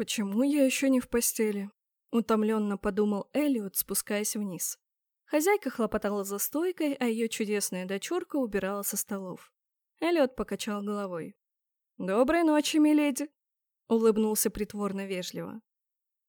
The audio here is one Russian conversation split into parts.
«Почему я еще не в постели?» — утомленно подумал Элliот, спускаясь вниз. Хозяйка хлопотала за стойкой, а ее чудесная дочурка убирала со столов. Эллиот покачал головой. «Доброй ночи, миледи!» — улыбнулся притворно вежливо.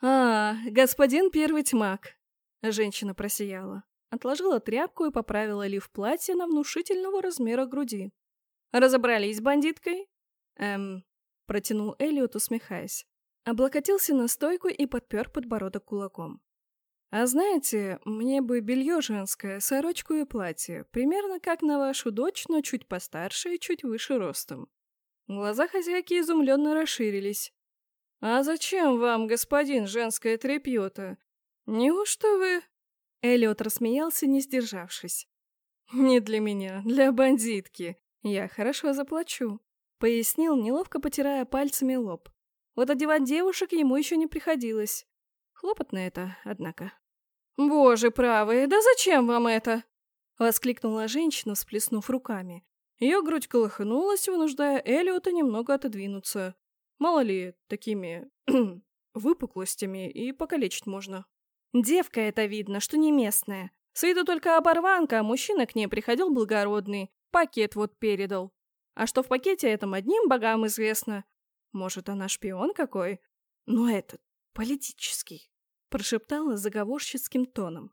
«А, господин первый тьмак!» — женщина просияла. Отложила тряпку и поправила лиф платья на внушительного размера груди. «Разобрались с бандиткой?» «Эм...» — протянул Эллиот, усмехаясь. Облокотился на стойку и подпер подбородок кулаком. А знаете, мне бы белье женское, сорочку и платье, примерно как на вашу дочь, но чуть постарше и чуть выше ростом. Глаза хозяйки изумленно расширились. «А зачем вам, господин, женское тряпье-то? Неужто вы...» Эллиот рассмеялся, не сдержавшись. «Не для меня, для бандитки. Я хорошо заплачу», — пояснил, неловко потирая пальцами лоб. Вот одевать девушек ему еще не приходилось. Хлопотно это, однако. «Боже правый, да зачем вам это?» — воскликнула женщина, всплеснув руками. Ее грудь колыхнулась, вынуждая Элиота немного отодвинуться. Мало ли, такими выпуклостями и покалечить можно. Девка это видно, что не местная. С виду только оборванка, а мужчина к ней приходил благородный. Пакет вот передал. А что в пакете этом одним богам известно. Может, она шпион какой? Но этот, политический прошептала заговорщицким тоном.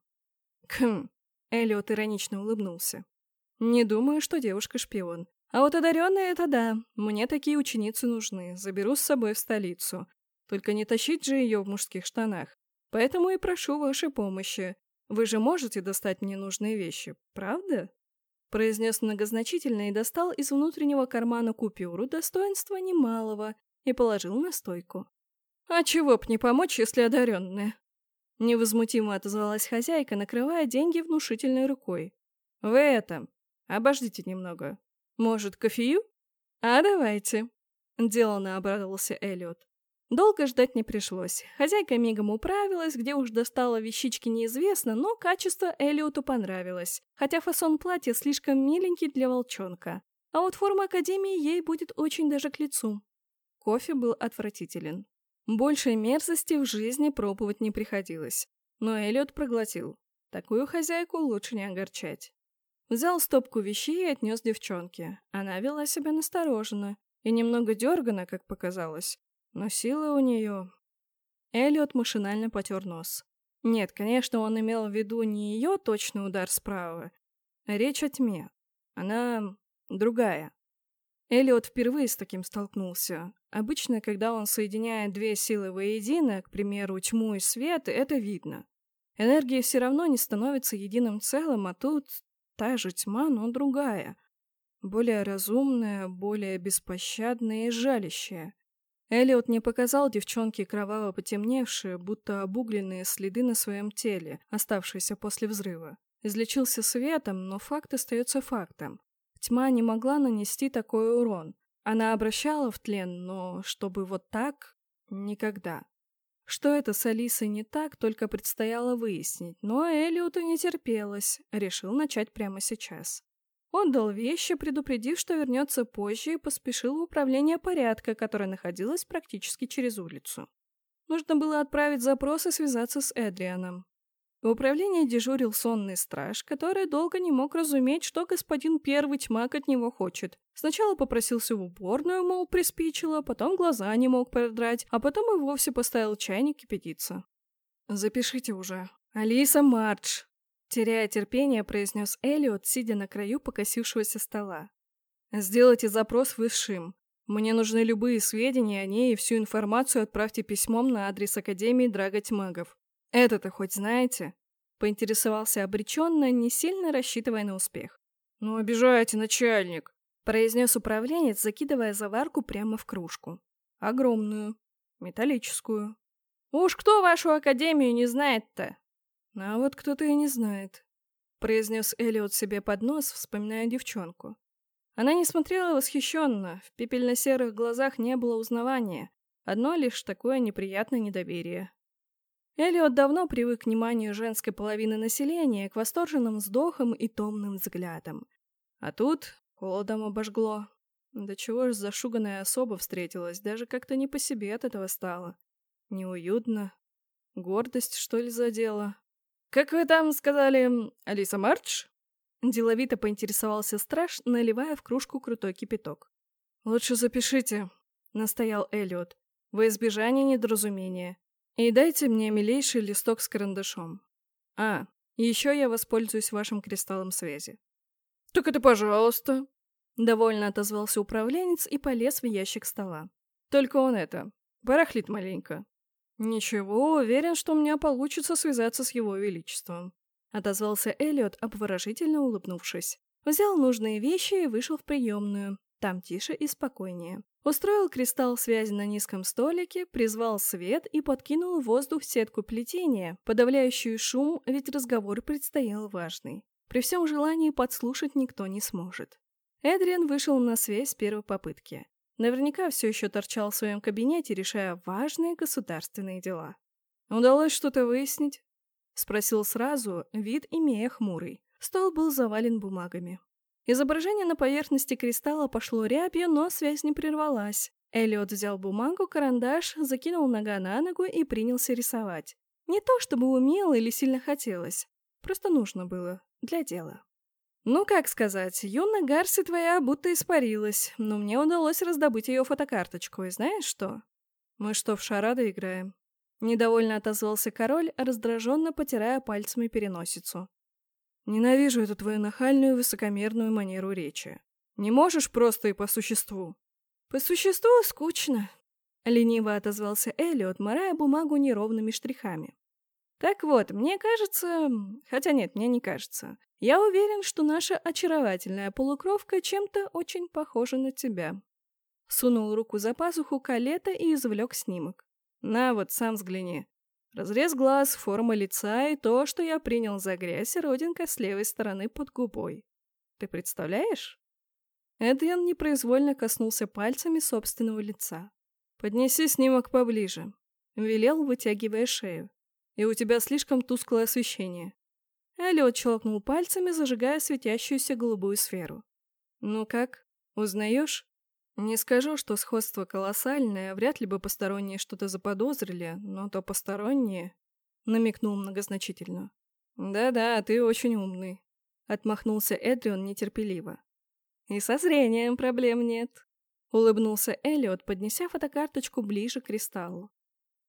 «Хм...» — Эллиот иронично улыбнулся. «Не думаю, что девушка шпион. А вот одаренная — это да. Мне такие ученицы нужны. Заберу с собой в столицу. Только не тащить же ее в мужских штанах. Поэтому и прошу вашей помощи. Вы же можете достать мне нужные вещи, правда?» Произнес многозначительно и достал из внутреннего кармана купюру достоинства немалого и положил на стойку. «А чего б не помочь, если одаренная?» Невозмутимо отозвалась хозяйка, накрывая деньги внушительной рукой. «Вы это... Обождите немного. Может, кофею?» «А давайте», — деланно обрадовался Эллиот. Долго ждать не пришлось. Хозяйка мигом управилась, где уж достала вещички неизвестно, но качество Эллиоту понравилось, хотя фасон платья слишком миленький для волчонка. А вот форма Академии ей будет очень даже к лицу. Кофе был отвратителен. Большей мерзости в жизни пробовать не приходилось. Но Эллиот проглотил. Такую хозяйку лучше не огорчать. Взял стопку вещей и отнес девчонке. Она вела себя настороженно и немного дергана, как показалось. Но сила у нее... Эллиот машинально потер нос. Нет, конечно, он имел в виду не ее точный удар справа. Речь о тьме. Она другая. Эллиот впервые с таким столкнулся. Обычно, когда он соединяет две силы воедино, к примеру, тьму и свет, это видно. Энергия все равно не становится единым целым, а тут та же тьма, но другая. Более разумная, более беспощадная и жалящая. Эллиот не показал девчонке кроваво потемневшие, будто обугленные следы на своем теле, оставшиеся после взрыва. Излечился светом, но факт остается фактом. Тьма не могла нанести такой урон. Она обращала в тлен, но чтобы вот так — никогда. Что это с Алисой не так, только предстояло выяснить, но Элиоту не терпелось, решил начать прямо сейчас. Он дал вещи, предупредив, что вернется позже, и поспешил в управление порядка, которое находилось практически через улицу. Нужно было отправить запрос и связаться с Эдрианом. В управлении дежурил сонный страж, который долго не мог разуметь, что господин первый тьмак от него хочет. Сначала попросился в уборную, мол, приспичило, потом глаза не мог продрать, а потом и вовсе поставил чайник кипятиться. «Запишите уже. Алиса Мардж!» Теряя терпение, произнес Элиот, сидя на краю покосившегося стола. «Сделайте запрос высшим. Мне нужны любые сведения о ней и всю информацию отправьте письмом на адрес Академии Драготьмагов. «Это-то хоть знаете?» — поинтересовался обреченно, не сильно рассчитывая на успех. «Ну, обижаете, начальник!» — произнес управленец, закидывая заварку прямо в кружку. Огромную, металлическую. «Уж кто вашу академию не знает-то?» «А вот кто-то и не знает», — произнес Элиот себе под нос, вспоминая девчонку. Она не смотрела восхищенно, в пепельно-серых глазах не было узнавания, одно лишь такое неприятное недоверие. Элиот давно привык к вниманию женской половины населения, к восторженным вздохам и томным взглядам. А тут холодом обожгло. Да чего ж зашуганная особа встретилась, даже как-то не по себе от этого стало. Неуютно. Гордость, что ли, задела? «Как вы там сказали, Алиса Мардж?» Деловито поинтересовался страж, наливая в кружку крутой кипяток. «Лучше запишите», — настоял Эллиот, — «во избежание недоразумения. И дайте мне милейший листок с карандашом. А, еще я воспользуюсь вашим кристаллом связи». «Так это пожалуйста», — довольно отозвался управленец и полез в ящик стола. «Только он это, барахлит маленько». «Ничего, уверен, что у меня получится связаться с его величеством», — отозвался Эллиот, обворожительно улыбнувшись. Взял нужные вещи и вышел в приемную. Там тише и спокойнее. Устроил кристалл связи на низком столике, призвал свет и подкинул в воздух сетку плетения, подавляющую шум, ведь разговор предстоял важный. При всем желании подслушать никто не сможет. Эдриан вышел на связь с первой попытки. Наверняка все еще торчал в своем кабинете, решая важные государственные дела. «Удалось что-то выяснить?» — спросил сразу, вид имея хмурый. Стол был завален бумагами. Изображение на поверхности кристалла пошло рябью, но связь не прервалась. Эллиот взял бумагу, карандаш, закинул нога на ногу и принялся рисовать. Не то чтобы умел или сильно хотелось, просто нужно было для дела. Ну, как сказать, юная Гарси твоя будто испарилась, но мне удалось раздобыть ее фотокарточку, и знаешь что? Мы что, в шарады играем? Недовольно отозвался король, раздраженно потирая пальцами переносицу. Ненавижу эту твою нахальную высокомерную манеру речи. Не можешь просто и по существу. По существу скучно. Лениво отозвался Элliot, морая бумагу неровными штрихами. Так вот, мне кажется... Хотя нет, мне не кажется. Я уверен, что наша очаровательная полукровка чем-то очень похожа на тебя. Сунул руку за пазуху калета и извлек снимок. На вот, сам взгляни. Разрез глаз, форма лица и то, что я принял за грязь, родинка с левой стороны под губой. Ты представляешь? Эдриан непроизвольно коснулся пальцами собственного лица. «Поднеси снимок поближе», — велел, вытягивая шею и у тебя слишком тусклое освещение». Эллиот щелкнул пальцами, зажигая светящуюся голубую сферу. «Ну как, узнаешь?» «Не скажу, что сходство колоссальное, вряд ли бы посторонние что-то заподозрили, но то посторонние...» Намекнул многозначительно. «Да-да, ты очень умный», — отмахнулся Эдрион нетерпеливо. «И со зрением проблем нет», — улыбнулся Эллиот, поднеся фотокарточку ближе к кристаллу.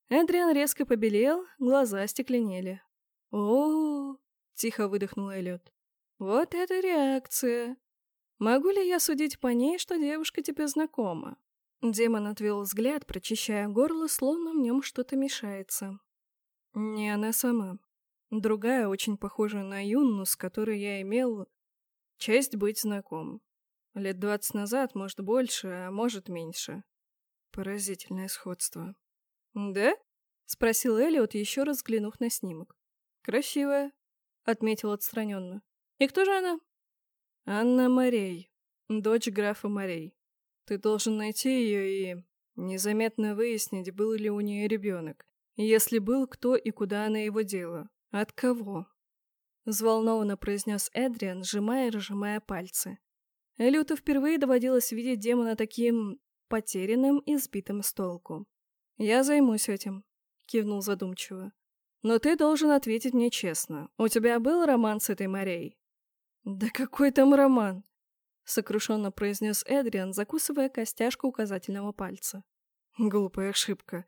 Эдриан резко побелел, глаза стекленели. о, тихо выдохнул Эллиот. «Вот это реакция! Могу ли я судить по ней, что девушка тебе знакома?» Демон отвел взгляд, прочищая горло, словно в нем что-то мешается. «Не она сама. Другая, очень похожая на Юнну, с которой я имел честь быть знаком. Лет двадцать назад, может, больше, а может, меньше. Поразительное сходство. «Да?» — спросил Элиот, еще раз взглянув на снимок. «Красивая», — отметил отстраненно. «И кто же она?» «Анна Морей, дочь графа Морей. Ты должен найти ее и незаметно выяснить, был ли у нее ребенок. Если был, кто и куда она его дела. От кого?» Взволнованно произнес Эдриан, сжимая и разжимая пальцы. Элюту впервые доводилось видеть демона таким потерянным и сбитым с толку. «Я займусь этим», — кивнул задумчиво. «Но ты должен ответить мне честно. У тебя был роман с этой Морей?» «Да какой там роман?» — сокрушенно произнес Эдриан, закусывая костяшку указательного пальца. «Глупая ошибка.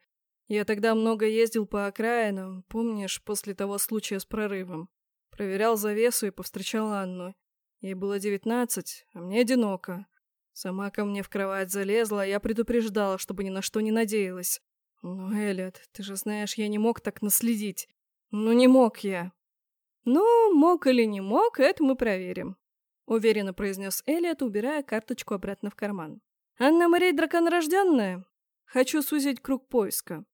Я тогда много ездил по окраинам, помнишь, после того случая с прорывом. Проверял завесу и повстречал Анну. Ей было девятнадцать, а мне одиноко. Сама ко мне в кровать залезла, а я предупреждала, чтобы ни на что не надеялась. «Ну, Эллиот, ты же знаешь, я не мог так наследить. Ну, не мог я». «Ну, мог или не мог, это мы проверим», — уверенно произнес Эллиот, убирая карточку обратно в карман. «Анна Мария драконорожденная? Хочу сузить круг поиска».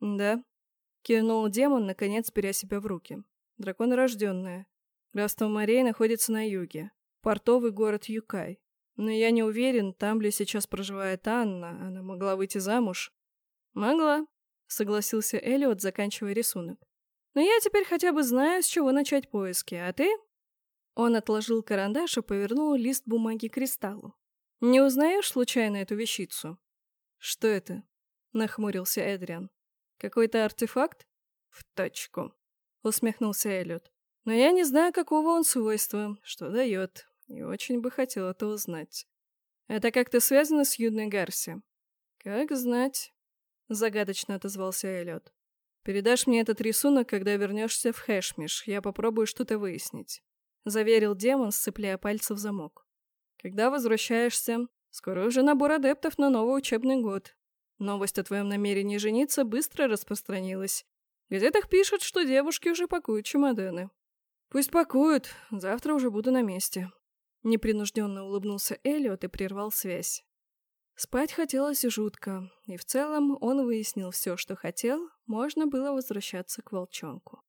«Да», — кивнул демон, наконец беря себя в руки. «Драконорожденная. Графство находится на юге. Портовый город Юкай. Но я не уверен, там ли сейчас проживает Анна. Она могла выйти замуж. «Могла», — согласился Элиот, заканчивая рисунок. «Но я теперь хотя бы знаю, с чего начать поиски, а ты?» Он отложил карандаш и повернул лист бумаги к кристаллу. «Не узнаешь случайно эту вещицу?» «Что это?» — нахмурился Эдриан. Какой-то артефакт? В точку. Усмехнулся Эллиот. Но я не знаю, какого он свойства, что дает, и очень бы хотел это узнать. Это как-то связано с Юдной Гарси? Как знать. Загадочно отозвался Эллиот. Передашь мне этот рисунок, когда вернешься в Хэшмиш, я попробую что-то выяснить. Заверил демон, сцепляя пальцы в замок. Когда возвращаешься, скоро уже набор адептов на новый учебный год. Новость о твоем намерении жениться быстро распространилась. В газетах пишут, что девушки уже пакуют чемоданы. Пусть пакуют, завтра уже буду на месте. Непринужденно улыбнулся Элliot и прервал связь. Спать хотелось жутко, и в целом он выяснил все, что хотел, можно было возвращаться к волчонку.